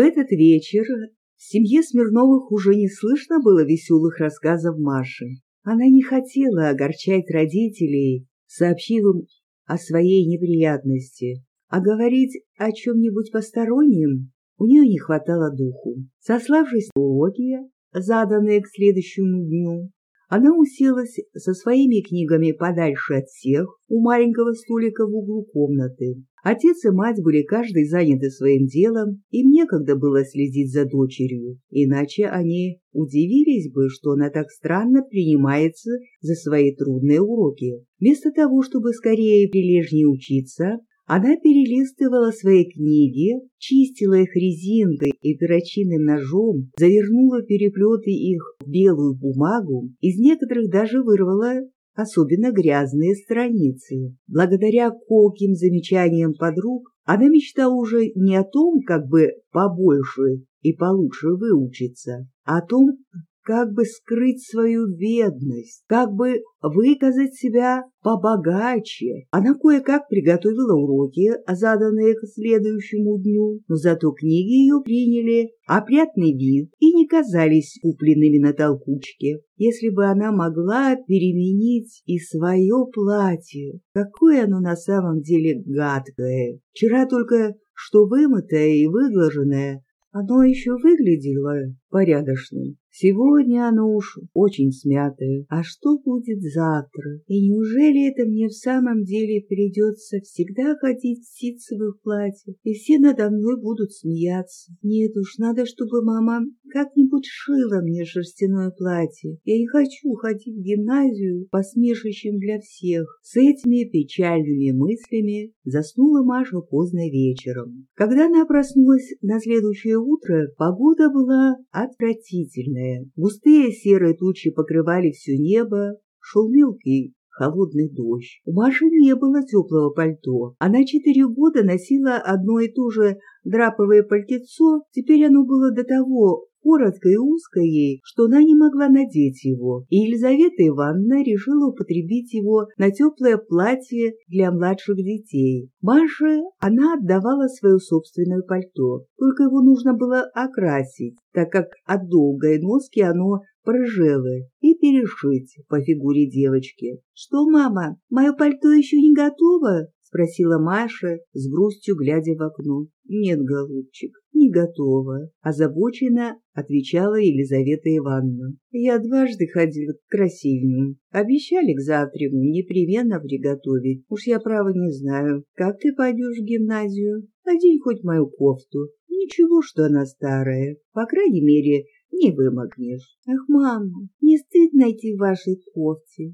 этот вечер в семье Смирновых уже не слышно было веселых рассказов Маши. Она не хотела огорчать родителей, сообщив им о своей неприятности, а говорить о чем-нибудь постороннем у нее не хватало духу. Сославшись на уроки, заданные к следующему дню, она уселась со своими книгами подальше от всех у маленького столика в углу комнаты. Отец и мать были каждый заняты своим делом, им некогда было следить за дочерью, иначе они удивились бы, что она так странно принимается за свои трудные уроки. Вместо того, чтобы скорее и прилежнее учиться, она перелистывала свои книги, чистила их резинкой и перочинным ножом, завернула переплеты их в белую бумагу, из некоторых даже вырвала особенно грязные страницы. Благодаря колким замечаниям подруг она мечтала уже не о том, как бы побольше и получше выучиться, а о том, как бы скрыть свою бедность, как бы выказать себя побогаче. Она кое-как приготовила уроки, заданные к следующему дню, но зато книги ее приняли опрятный вид и не казались купленными на толкучке. Если бы она могла переменить и свое платье, какое оно на самом деле гадкое. Вчера только что вымытое и выглаженное, оно еще выглядело порядочным. Сегодня оно уж очень смятое. А что будет завтра? И неужели это мне в самом деле придется всегда ходить в ситцевых платьях, и все надо мной будут смеяться? Нет уж, надо, чтобы мама как-нибудь шила мне шерстяное платье. Я не хочу ходить в гимназию посмешищем для всех. С этими печальными мыслями заснула Маша поздно вечером. Когда она проснулась на следующее утро, погода была отвратительная. Густые серые тучи покрывали все небо, шел мелкий холодный дождь. У Маши не было теплого пальто. Она четыре года носила одно и то же драповое пальтецо, теперь оно было до того коротко и узко ей, что она не могла надеть его, и Елизавета Ивановна решила употребить его на теплое платье для младших детей. Маше она отдавала свое собственное пальто, только его нужно было окрасить, так как от долгой носки оно прыжело, и перешить по фигуре девочки. «Что, мама, мое пальто еще не готово?» — спросила Маша, с грустью глядя в окно. «Нет, голубчик, не готово», — озабоченно отвечала Елизавета Ивановна. «Я дважды ходила к красильню. Обещали к завтраму непременно приготовить. Уж я, право, не знаю, как ты пойдешь в гимназию. Надень хоть мою кофту. Ничего, что она старая. По крайней мере, не вымокнешь. Ах, мама, не стыдно идти в вашей.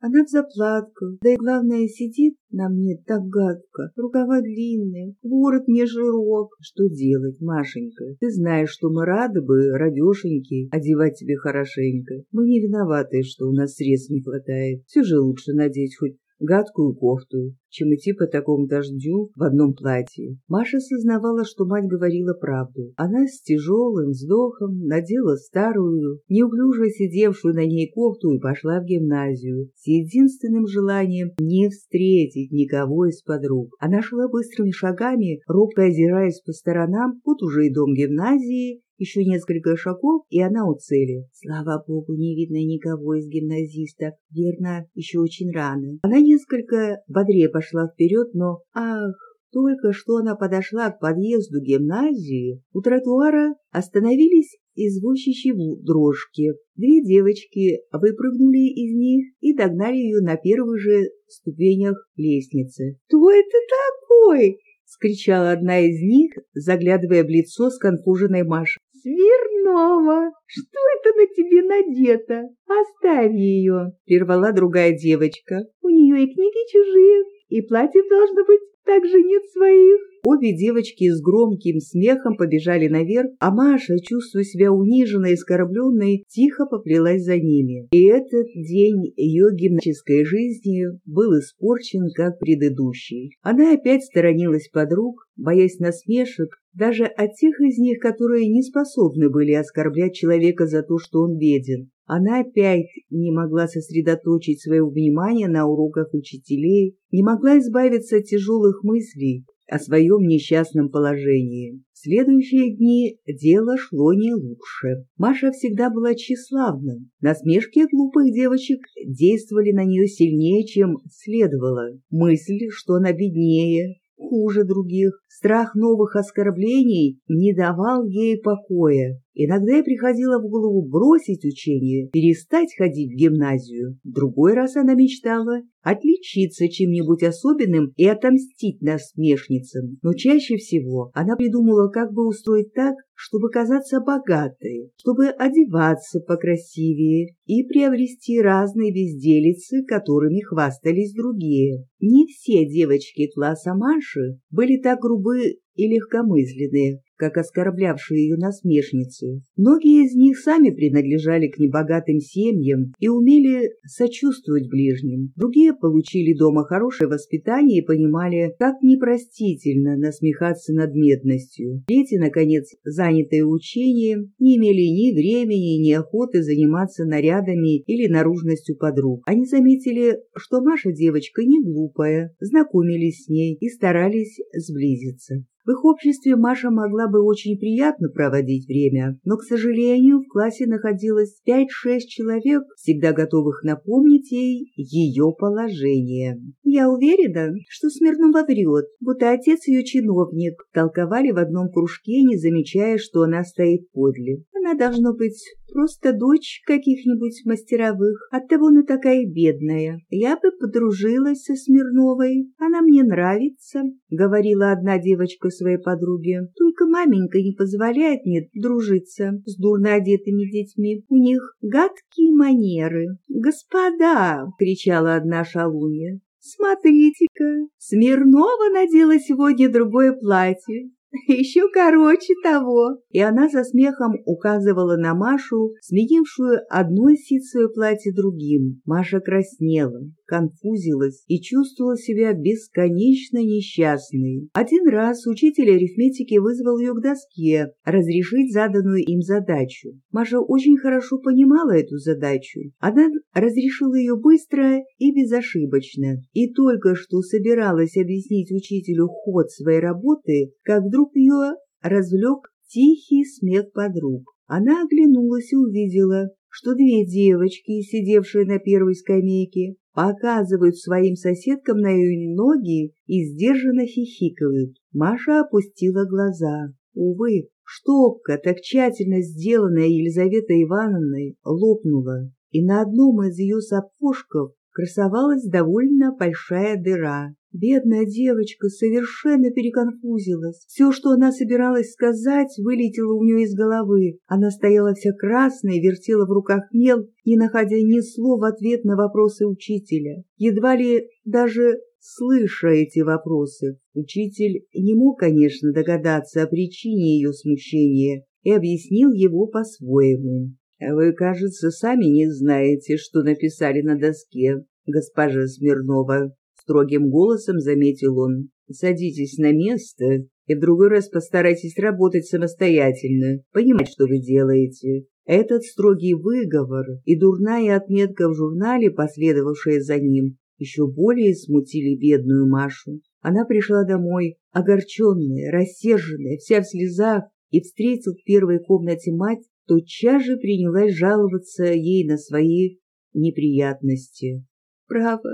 Она в заплатках, да и главное, сидит на мне так гадко. Рукава длинные, ворот не жирок. Что делать, Машенька? Ты знаешь, что мы рады бы, радешеньки, одевать тебе хорошенько. Мы не виноваты, что у нас средств не хватает. Все же лучше надеть хоть гадкую кофту, чем идти по такому дождю в одном платье. Маша сознавала, что мать говорила правду. Она с тяжелым вздохом надела старую, неуклюже сидевшую на ней кофту и пошла в гимназию с единственным желанием не встретить никого из подруг. Она шла быстрыми шагами, робко озираясь по сторонам, вот уже и дом гимназии, еще несколько шагов, и она у цели. Слава богу, не видно никого из гимназистов. Верно, еще очень рано. Она несколько бодрее пошла вперед, но... Ах, только что она подошла к подъезду гимназии, у тротуара остановились извозчичьи дрожки. Две девочки выпрыгнули из них и догнали ее на первых же ступенях лестницы. «Кто это такой?» — скричала одна из них, заглядывая в лицо сконфуженной Маши. «Смирнова, что это на тебе надето? Оставь ее!» — прервала другая девочка. «У нее и книги чужие, и платье должно быть так же нет своих». Обе девочки с громким смехом побежали наверх, а Маша, чувствуя себя униженной и оскорбленной, тихо поплелась за ними. И этот день ее гимнастической жизни был испорчен, как предыдущий. Она опять сторонилась подруг, боясь насмешек, даже от тех из них, которые не способны были оскорблять человека за то, что он беден. Она опять не могла сосредоточить свое внимание на уроках учителей, не могла избавиться от тяжелых мыслей, о своем несчастном положении. В следующие дни дело шло не лучше. Маша всегда была тщеславна. Насмешки глупых девочек действовали на нее сильнее, чем следовало. Мысль, что она беднее, хуже других, страх новых оскорблений не давал ей покоя. Иногда ей приходило в голову бросить учение, перестать ходить в гимназию. Другой раз она мечтала отличиться чем-нибудь особенным и отомстить насмешницам. Но чаще всего она придумала, как бы устроить так, чтобы казаться богатой, чтобы одеваться покрасивее и приобрести разные безделицы, которыми хвастались другие. Не все девочки класса Маши были так грубы и легкомысленные, как оскорблявшие ее насмешницы. Многие из них сами принадлежали к небогатым семьям и умели сочувствовать ближним. Другие получили дома хорошее воспитание и понимали, как непростительно насмехаться над медностью. Дети, наконец, занятые учением, не имели ни времени, ни охоты заниматься нарядами или наружностью подруг. Они заметили, что Маша девочка не глупая, знакомились с ней и старались сблизиться. В их обществе Маша могла бы очень приятно проводить время, но, к сожалению, в классе находилось 5-6 человек, всегда готовых напомнить ей ее положение. «Я уверена, что Смирнова врет, будто отец ее чиновник», толковали в одном кружке, не замечая, что она стоит подле. Она, должно быть, просто дочь каких-нибудь мастеровых, оттого она такая бедная. Я бы подружилась со Смирновой, она мне нравится, — говорила одна девочка своей подруге. Только маменька не позволяет мне дружиться с дурно одетыми детьми. У них гадкие манеры. «Господа!» — кричала одна шалунья. «Смотрите-ка, Смирнова надела сегодня другое платье. Еще короче того. И она со смехом указывала на Машу, сменившую одно ситцевое платье другим. Маша краснела, конфузилась и чувствовала себя бесконечно несчастной. Один раз учитель арифметики вызвал ее к доске разрешить заданную им задачу. Маша очень хорошо понимала эту задачу. Она разрешила ее быстро и безошибочно. И только что собиралась объяснить учителю ход своей работы, как вдруг Вдруг ее развлек тихий смех подруг. Она оглянулась и увидела, что две девочки, сидевшие на первой скамейке, показывают своим соседкам на ее ноги и сдержанно хихикают. Маша опустила глаза. Увы, штопка, так тщательно сделанная Елизаветой Ивановной, лопнула, и на одном из ее сапожков красовалась довольно большая дыра. Бедная девочка совершенно переконфузилась. Все, что она собиралась сказать, вылетело у нее из головы. Она стояла вся красная, вертела в руках мел, не находя ни слова ответ на вопросы учителя. Едва ли даже слыша эти вопросы, учитель не мог, конечно, догадаться о причине ее смущения и объяснил его по-своему. «Вы, кажется, сами не знаете, что написали на доске, госпожа Смирнова», строгим голосом заметил он. «Садитесь на место и в другой раз постарайтесь работать самостоятельно, понимать, что вы делаете». Этот строгий выговор и дурная отметка в журнале, последовавшая за ним, еще более смутили бедную Машу. Она пришла домой, огорченная, рассерженная, вся в слезах, и, встретив в первой комнате мать, тотчас же принялась жаловаться ей на свои неприятности. «Право,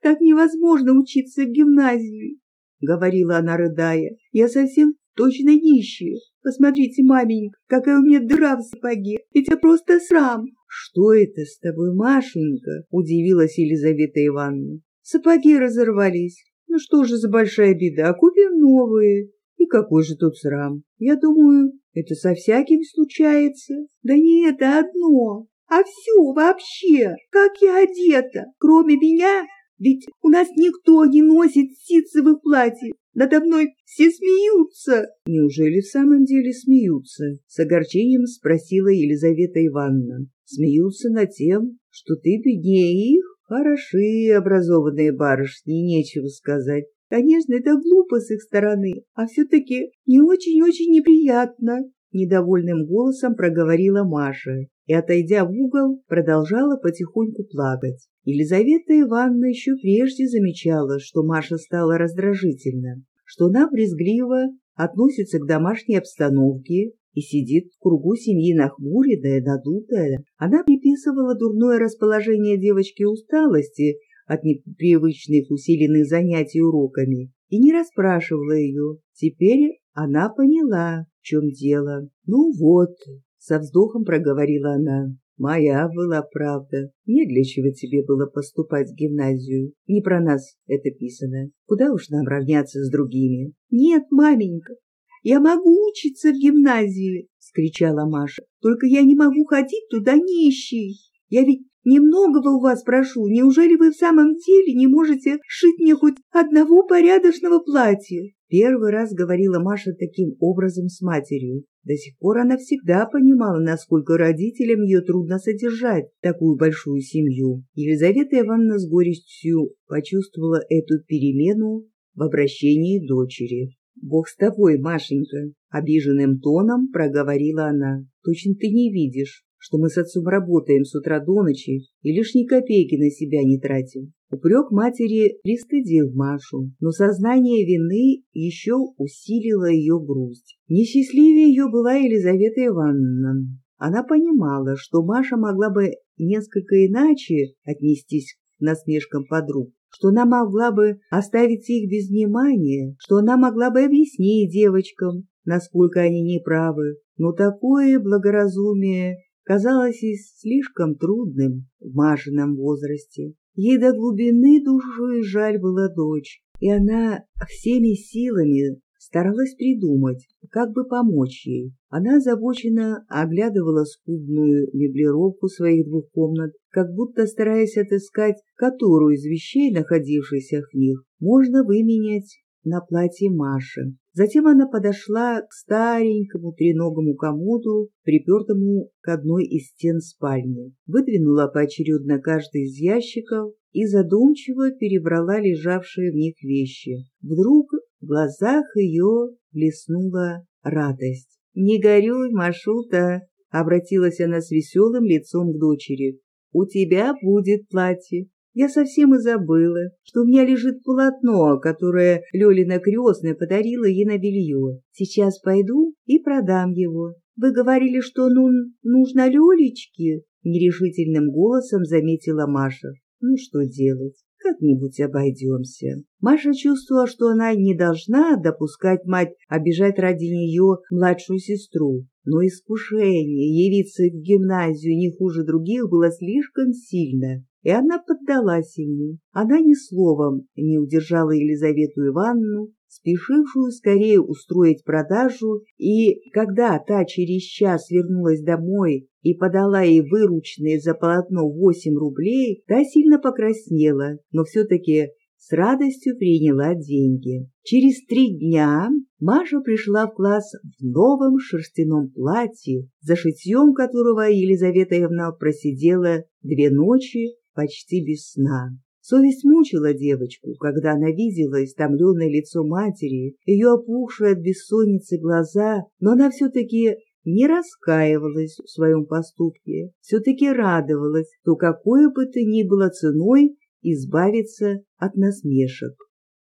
так невозможно учиться в гимназии, — говорила она, рыдая. Я совсем точно нищая. Посмотрите, маменька, какая у меня дыра в сапоге. Это просто срам. Что это с тобой, Машенька? — удивилась Елизавета Ивановна. Сапоги разорвались. Ну что же за большая беда, купим новые. И какой же тут срам? Я думаю, это со всяким случается. Да не это одно, а все вообще, как я одета. Кроме меня ведь у нас никто не носит ситцевых платьев. Надо мной все смеются. Неужели в самом деле смеются? С огорчением спросила Елизавета Ивановна. Смеются над тем, что ты беднее их? Хороши образованные барышни, нечего сказать. Конечно, это глупо с их стороны, а все-таки не очень-очень неприятно. Недовольным голосом проговорила Маша и, отойдя в угол, продолжала потихоньку плакать. Елизавета Ивановна еще прежде замечала, что Маша стала раздражительна, что она брезгливо относится к домашней обстановке и сидит в кругу семьи нахмуренная, надутая. Она приписывала дурное расположение девочки усталости от непривычных усиленных занятий уроками и не расспрашивала ее. Теперь она поняла, в чем дело. «Ну вот», — со вздохом проговорила она, — «моя была правда. Не для чего тебе было поступать в гимназию. Не про нас это писано. Куда уж нам равняться с другими?» «Нет, маменька, я могу учиться в гимназии!» — скричала Маша. «Только я не могу ходить туда нищей. Я ведь немногого у вас прошу. Неужели вы в самом деле не можете шить мне хоть одного порядочного платья?» Первый раз говорила Маша таким образом с матерью. До сих пор она всегда понимала, насколько родителям ее трудно содержать такую большую семью. Елизавета Ивановна с горестью почувствовала эту перемену в обращении дочери. «Бог с тобой, Машенька!» — обиженным тоном проговорила она. «Точно ты не видишь, что мы с отцом работаем с утра до ночи и лишней копейки на себя не тратим». Упрек матери пристыдил Машу, но сознание вины еще усилило ее грусть. Несчастливее ее была Елизавета Ивановна. Она понимала, что Маша могла бы несколько иначе отнестись к насмешкам подруг, что она могла бы оставить их без внимания, что она могла бы объяснить девочкам, насколько они неправы, но такое благоразумие казалось ей слишком трудным в Машином возрасте. Ей до глубины души жаль была дочь, и она всеми силами старалась придумать, как бы помочь ей. Она озабоченно оглядывала скудную меблировку своих двух комнат, как будто стараясь отыскать, которую из вещей, находившихся в них, можно выменять на платье Маши. Затем она подошла к старенькому треногому комоду, припертому к одной из стен спальни, выдвинула поочередно каждый из ящиков и задумчиво перебрала лежавшие в них вещи. Вдруг в глазах ее блеснула радость. «Не горюй, Машута!» — обратилась она с веселым лицом к дочери. «У тебя будет платье. Я совсем и забыла, что у меня лежит полотно, которое Лёлина крестная подарила ей на белье. Сейчас пойду и продам его. Вы говорили, что ну, нужно Лёлечке?» — нерешительным голосом заметила Маша. «Ну что делать? Как-нибудь обойдемся. Маша чувствовала, что она не должна допускать мать обижать ради нее младшую сестру, но искушение явиться в гимназию не хуже других было слишком сильно, и она поддалась ему. Она ни словом не удержала Елизавету Ивановну, спешившую скорее устроить продажу, и когда та через час вернулась домой и подала ей вырученные за полотно восемь рублей, та сильно покраснела, но все-таки с радостью приняла деньги. Через три дня Маша пришла в класс в новом шерстяном платье, за шитьем которого Елизавета Евна просидела две ночи почти без сна. Совесть мучила девочку, когда она видела истомленное лицо матери, ее опухшие от бессонницы глаза, но она все-таки не раскаивалась в своем поступке, все-таки радовалась, то какой бы то ни было ценой избавиться от насмешек.